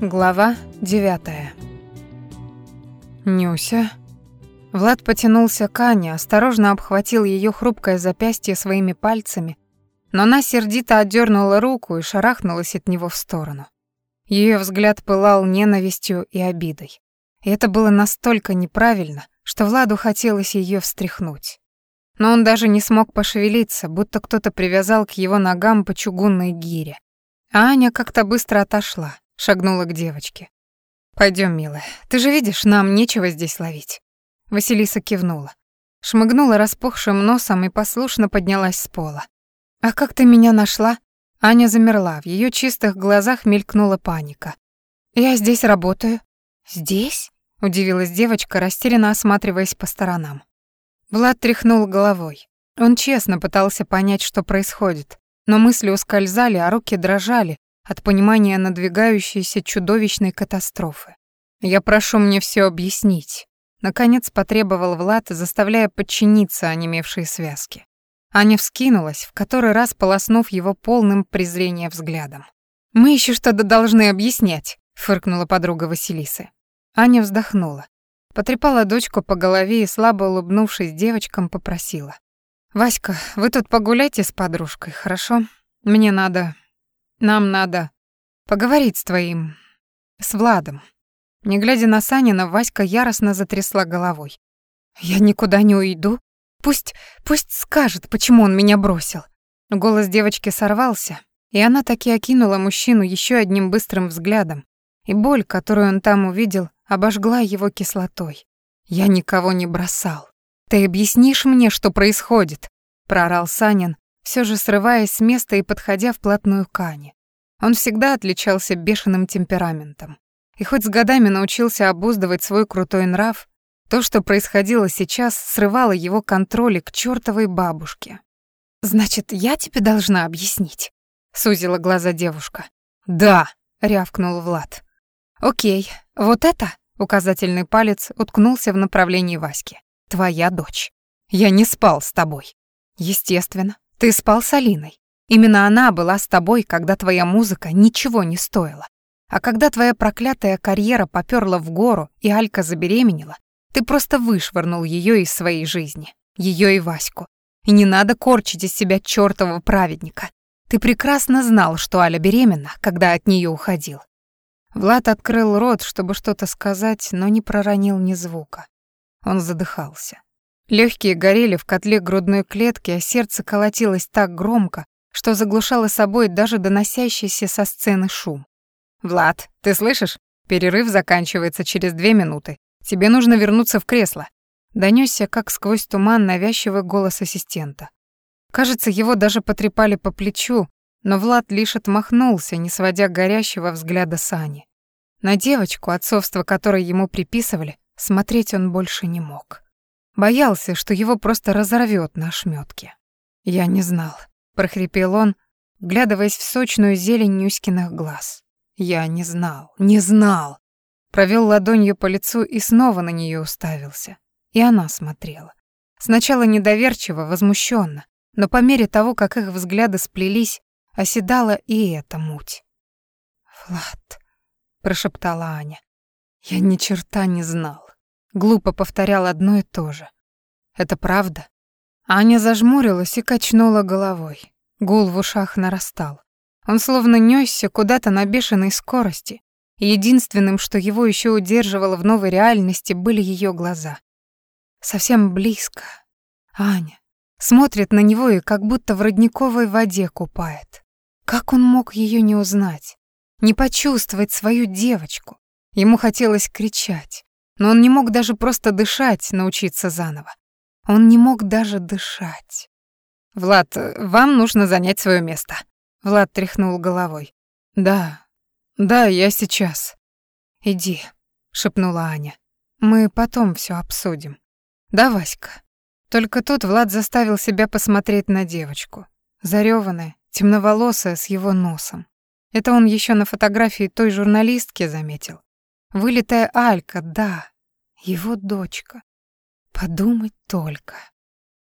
Глава девятая. Нюся. Влад потянулся к Ане, осторожно обхватил ее хрупкое запястье своими пальцами, но она сердито отдернула руку и шарахнулась от него в сторону. Ее взгляд пылал ненавистью и обидой. И это было настолько неправильно, что Владу хотелось ее встряхнуть. Но он даже не смог пошевелиться, будто кто-то привязал к его ногам по чугунной гире. А Аня как-то быстро отошла, шагнула к девочке. Пойдем, милая. Ты же видишь, нам нечего здесь ловить. Василиса кивнула, шмыгнула распухшим носом и послушно поднялась с пола. А как ты меня нашла? Аня замерла, в ее чистых глазах мелькнула паника. Я здесь работаю. Здесь? удивилась девочка, растерянно осматриваясь по сторонам. Влад тряхнул головой. Он честно пытался понять, что происходит, но мысли ускользали, а руки дрожали, от понимания надвигающейся чудовищной катастрофы. «Я прошу мне все объяснить», — наконец потребовал Влад, заставляя подчиниться онемевшей связке. Аня вскинулась, в который раз полоснув его полным презрения взглядом. «Мы еще что-то должны объяснять», — фыркнула подруга Василисы. Аня вздохнула, потрепала дочку по голове и, слабо улыбнувшись девочкам, попросила. «Васька, вы тут погуляйте с подружкой, хорошо? Мне надо нам надо поговорить с твоим... с Владом». Не глядя на Санина, Васька яростно затрясла головой. «Я никуда не уйду. Пусть... пусть скажет, почему он меня бросил». Голос девочки сорвался, и она таки окинула мужчину еще одним быстрым взглядом, и боль, которую он там увидел, обожгла его кислотой. «Я никого не бросал. Ты объяснишь мне, что происходит?» — проорал Санин, все же срываясь с места и подходя вплотную к Ане. Он всегда отличался бешеным темпераментом. И хоть с годами научился обуздывать свой крутой нрав, то, что происходило сейчас, срывало его контроль к чертовой бабушке. «Значит, я тебе должна объяснить?» — сузила глаза девушка. «Да!» — рявкнул Влад. «Окей, вот это...» — указательный палец уткнулся в направлении Васьки. «Твоя дочь. Я не спал с тобой». «Естественно. Ты спал с Алиной. Именно она была с тобой, когда твоя музыка ничего не стоила. А когда твоя проклятая карьера попёрла в гору и Алька забеременела, ты просто вышвырнул её из своей жизни, её и Ваську. И не надо корчить из себя чёртового праведника. Ты прекрасно знал, что Аля беременна, когда от неё уходил. Влад открыл рот, чтобы что-то сказать, но не проронил ни звука. Он задыхался. Легкие горели в котле грудной клетки, а сердце колотилось так громко, что заглушало собой даже доносящийся со сцены шум. «Влад, ты слышишь? Перерыв заканчивается через две минуты. Тебе нужно вернуться в кресло». Донёсся, как сквозь туман, навязчивый голос ассистента. Кажется, его даже потрепали по плечу, но Влад лишь отмахнулся, не сводя горящего взгляда Сани. На девочку, отцовство которой ему приписывали, смотреть он больше не мог. Боялся, что его просто разорвет на ошметке. «Я не знал», — прохрипел он, вглядываясь в сочную зелень Нюськиных глаз. «Я не знал, не знал». Провел ладонью по лицу и снова на нее уставился. И она смотрела. Сначала недоверчиво, возмущенно, но по мере того, как их взгляды сплелись, оседала и эта муть. «Влад», — прошептала Аня, — «я ни черта не знал». Глупо повторял одно и то же. Это правда? Аня зажмурилась и качнула головой. Гул в ушах нарастал. Он словно нёсся куда-то на бешеной скорости. единственным, что его еще удерживало в новой реальности, были ее глаза. Совсем близко. Аня смотрит на него и как будто в родниковой воде купает. Как он мог ее не узнать, не почувствовать свою девочку? Ему хотелось кричать, но он не мог даже просто дышать, научиться заново. Он не мог даже дышать. «Влад, вам нужно занять свое место». Влад тряхнул головой. «Да, да, я сейчас». «Иди», — шепнула Аня. «Мы потом все обсудим». «Да, Васька». Только тут Влад заставил себя посмотреть на девочку. Зарёванная, темноволосая, с его носом. Это он еще на фотографии той журналистки заметил. Вылитая Алька, да, его дочка. Подумать только.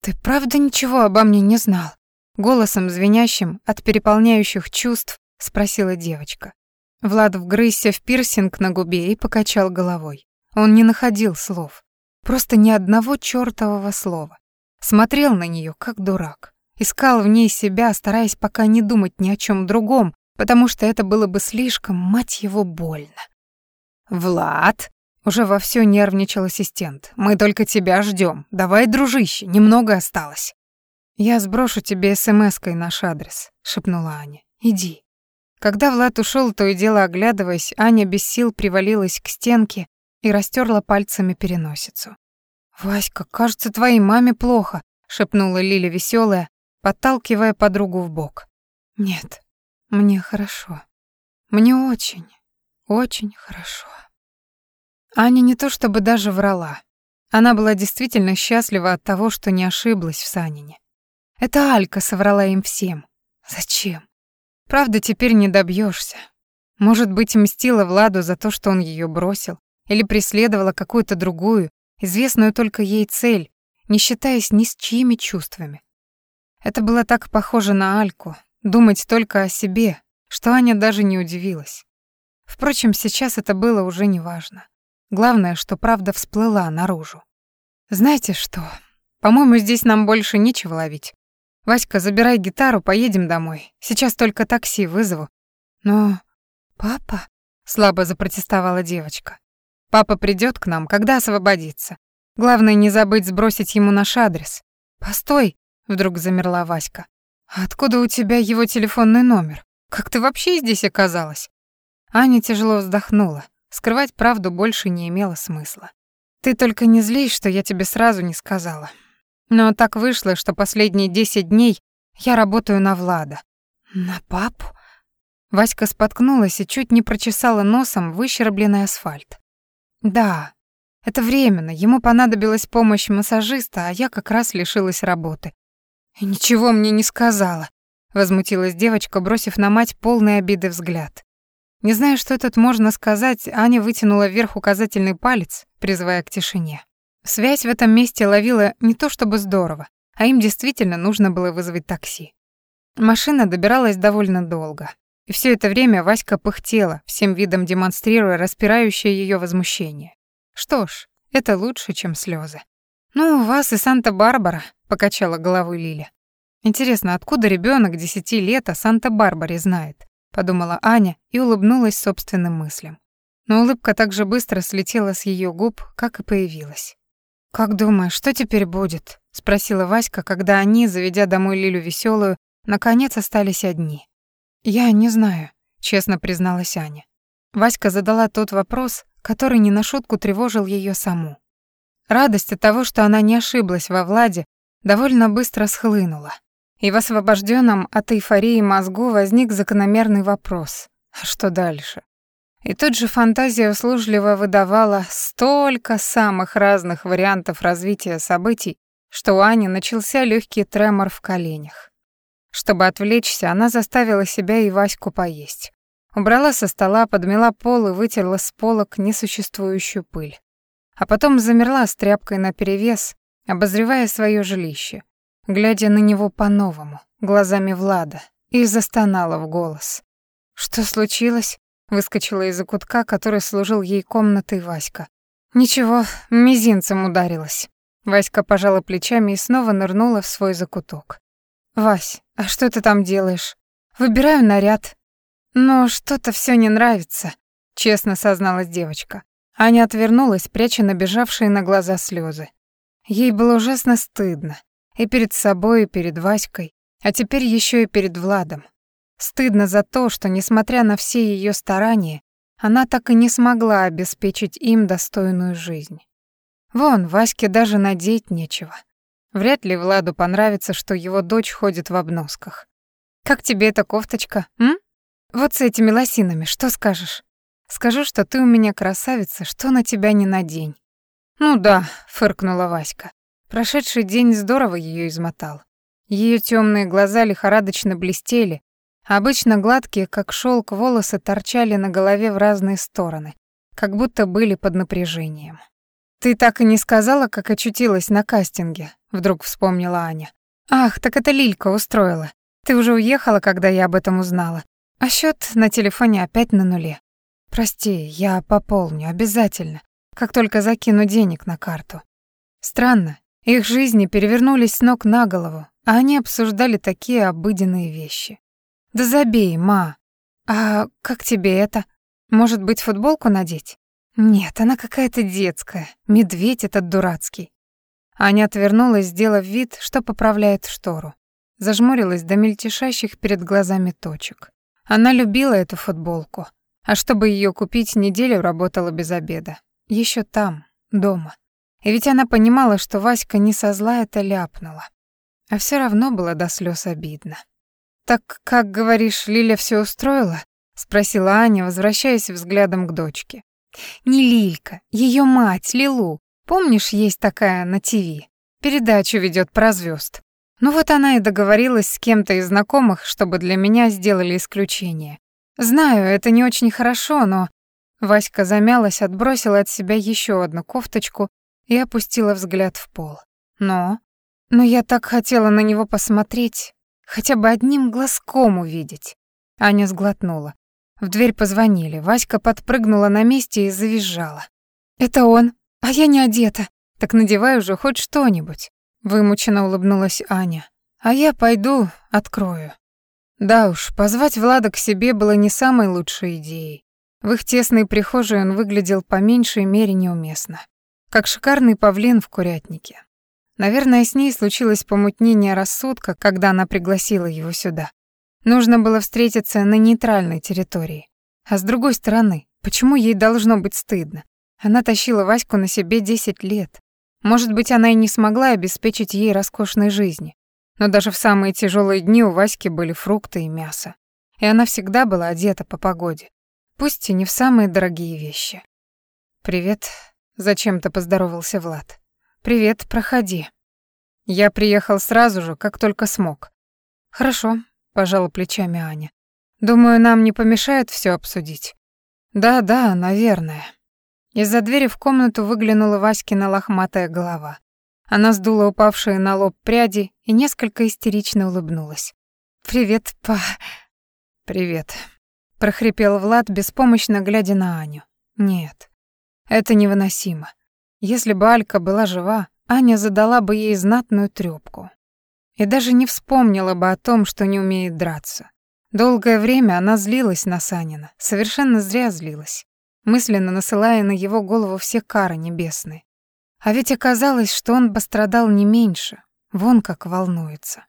Ты правда ничего обо мне не знал? Голосом звенящим от переполняющих чувств спросила девочка. Влад вгрызся в пирсинг на губе и покачал головой. Он не находил слов. Просто ни одного чёртового слова. Смотрел на неё как дурак. Искал в ней себя, стараясь пока не думать ни о чём другом, потому что это было бы слишком, мать его, больно. «Влад!» — уже вовсю нервничал ассистент. «Мы только тебя ждём. Давай, дружище, немного осталось». «Я сброшу тебе смс-кой наш адрес», — шепнула Аня. «Иди». Когда Влад ушёл, то и дело оглядываясь, Аня без сил привалилась к стенке и растерла пальцами переносицу. «Васька, кажется, твоей маме плохо», — шепнула Лиля веселая, подталкивая подругу в бок. «Нет, мне хорошо. Мне очень, очень хорошо». Аня не то чтобы даже врала. Она была действительно счастлива от того, что не ошиблась в Санине. Это Алька соврала им всем. Зачем? Правда, теперь не добьешься. Может быть, мстила Владу за то, что он ее бросил, или преследовала какую-то другую, известную только ей цель, не считаясь ни с чьими чувствами. Это было так похоже на Альку, думать только о себе, что Аня даже не удивилась. Впрочем, сейчас это было уже неважно. Главное, что правда всплыла наружу. Знаете что? По-моему, здесь нам больше нечего ловить. Васька, забирай гитару, поедем домой. Сейчас только такси вызову. Но папа, слабо запротестовала девочка. Папа придет к нам, когда освободится. Главное не забыть сбросить ему наш адрес. Постой, вдруг замерла Васька. А откуда у тебя его телефонный номер? Как ты вообще здесь оказалась? Аня тяжело вздохнула. Скрывать правду больше не имело смысла. Ты только не злись, что я тебе сразу не сказала. Но так вышло, что последние десять дней я работаю на Влада. На папу? Васька споткнулась и чуть не прочесала носом выщербленный асфальт. Да, это временно, ему понадобилась помощь массажиста, а я как раз лишилась работы. И ничего мне не сказала, возмутилась девочка, бросив на мать полный обиды взгляд. Не зная, что тут можно сказать, Аня вытянула вверх указательный палец, призывая к тишине. Связь в этом месте ловила не то чтобы здорово, а им действительно нужно было вызвать такси. Машина добиралась довольно долго. И все это время Васька пыхтела, всем видом демонстрируя распирающее ее возмущение. Что ж, это лучше, чем слезы. «Ну, у вас и Санта-Барбара», — покачала головой Лиля. «Интересно, откуда ребенок десяти лет о Санта-Барбаре знает?» Подумала Аня и улыбнулась собственным мыслям. Но улыбка так же быстро слетела с ее губ, как и появилась. «Как думаешь, что теперь будет?» — спросила Васька, когда они, заведя домой Лилю веселую, наконец остались одни. «Я не знаю», — честно призналась Аня. Васька задала тот вопрос, который не на шутку тревожил ее саму. Радость от того, что она не ошиблась во Владе, довольно быстро схлынула. И в освобожденном от эйфории мозгу возник закономерный вопрос. А что дальше? И тут же фантазия услужливо выдавала столько самых разных вариантов развития событий, что у Ани начался легкий тремор в коленях. Чтобы отвлечься, она заставила себя и Ваську поесть. Убрала со стола, подмела пол и вытерла с полок несуществующую пыль. А потом замерла с тряпкой наперевес, обозревая свое жилище глядя на него по-новому, глазами Влада, и застонала в голос. «Что случилось?» — выскочила из-за кутка, который служил ей комнатой Васька. «Ничего, мизинцем ударилась». Васька пожала плечами и снова нырнула в свой закуток. «Вась, а что ты там делаешь?» «Выбираю наряд». «Но что-то все не нравится», — честно созналась девочка. Аня отвернулась, пряча набежавшие на глаза слезы. Ей было ужасно стыдно. И перед собой, и перед Васькой, а теперь еще и перед Владом. Стыдно за то, что, несмотря на все ее старания, она так и не смогла обеспечить им достойную жизнь. Вон, Ваське даже надеть нечего. Вряд ли Владу понравится, что его дочь ходит в обносках. «Как тебе эта кофточка, м? Вот с этими лосинами, что скажешь?» «Скажу, что ты у меня красавица, что на тебя не надень». «Ну да», — фыркнула Васька. Прошедший день здорово ее измотал. Ее темные глаза лихорадочно блестели, обычно гладкие, как шелк, волосы торчали на голове в разные стороны, как будто были под напряжением. «Ты так и не сказала, как очутилась на кастинге», — вдруг вспомнила Аня. «Ах, так это Лилька устроила. Ты уже уехала, когда я об этом узнала. А счет на телефоне опять на нуле. Прости, я пополню, обязательно, как только закину денег на карту. Странно, их жизни перевернулись с ног на голову, а они обсуждали такие обыденные вещи. Да забей, ма. А как тебе это? Может быть, футболку надеть? Нет, она какая-то детская. Медведь этот дурацкий. Аня отвернулась, сделав вид, что поправляет штору. Зажмурилась до мельтешащих перед глазами точек. Она любила эту футболку. А чтобы ее купить, неделю работала без обеда. Еще там, дома. И ведь она понимала, что Васька не со зла это ляпнула. А все равно было до слез обидно. «Так, как говоришь, Лиля все устроила?» — спросила Аня, возвращаясь взглядом к дочке. «Не Лилька, ее мать, Лилу. Помнишь, есть такая на ТВ? Передачу ведет про звезд. Ну вот она и договорилась с кем-то из знакомых, чтобы для меня сделали исключение. Знаю, это не очень хорошо, но... Васька замялась, отбросила от себя еще одну кофточку и опустила взгляд в пол. Но... Но я так хотела на него посмотреть, хотя бы одним глазком увидеть. Аня сглотнула. В дверь позвонили. Васька подпрыгнула на месте и завизжала. «Это он, а я не одета. Так надевай уже хоть что-нибудь», — вымученно улыбнулась Аня. «А я пойду, открою». Да уж, позвать Влада к себе было не самой лучшей идеей. В их тесной прихожей он выглядел по меньшей мере неуместно. Как шикарный павлин в курятнике. Наверное, с ней случилось помутнение рассудка, когда она пригласила его сюда. Нужно было встретиться на нейтральной территории. А с другой стороны, почему ей должно быть стыдно? Она тащила Ваську на себе 10 лет. Может быть, она и не смогла обеспечить ей роскошной жизни. Но даже в самые тяжелые дни у Васьки были фрукты и мясо. И она всегда была одета по погоде. Пусть и не в самые дорогие вещи. «Привет», — зачем-то поздоровался Влад. «Привет, проходи». Я приехал сразу же, как только смог. «Хорошо», — пожала плечами Аня. «Думаю, нам не помешает все обсудить». «Да-да, наверное». Из-за двери в комнату выглянула Васькина лохматая голова. Она сдула упавшие на лоб пряди и несколько истерично улыбнулась. «Привет, па...» «Привет», — прохрипел Влад, беспомощно глядя на Аню. «Нет, это невыносимо. Если бы Алька была жива, Аня задала бы ей знатную трёпку. И даже не вспомнила бы о том, что не умеет драться. Долгое время она злилась на Санина, совершенно зря злилась, мысленно насылая на его голову все кары небесные. А ведь оказалось, что он пострадал не меньше. Вон как волнуется.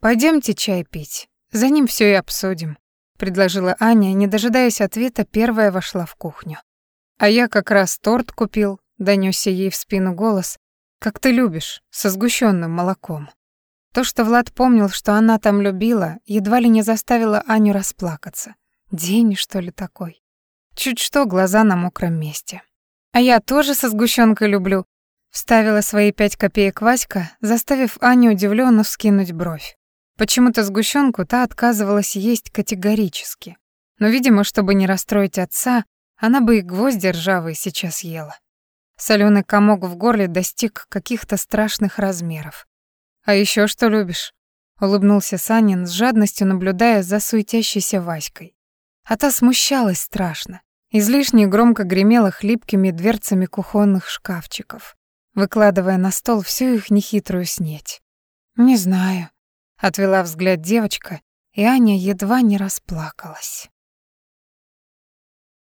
Пойдемте чай пить. За ним все и обсудим», — предложила Аня, не дожидаясь ответа, первая вошла в кухню. «А я как раз торт купил», — донёсся ей в спину голос, «как ты любишь, со сгущенным молоком». То, что Влад помнил, что она там любила, едва ли не заставило Аню расплакаться. День, что ли, такой? Чуть что, глаза на мокром месте. «А я тоже со сгущенкой люблю», Вставила свои пять копеек Васька, заставив Аню удивленно вскинуть бровь. Почему-то сгущенку та отказывалась есть категорически. Но, видимо, чтобы не расстроить отца, она бы и гвозди ржавые сейчас ела. Соленый комок в горле достиг каких-то страшных размеров. «А еще что любишь?» — улыбнулся Санин с жадностью, наблюдая за суетящейся Васькой. А та смущалась страшно, излишне громко гремела хлипкими дверцами кухонных шкафчиков выкладывая на стол всю их нехитрую снеть. «Не знаю», — отвела взгляд девочка, и Аня едва не расплакалась.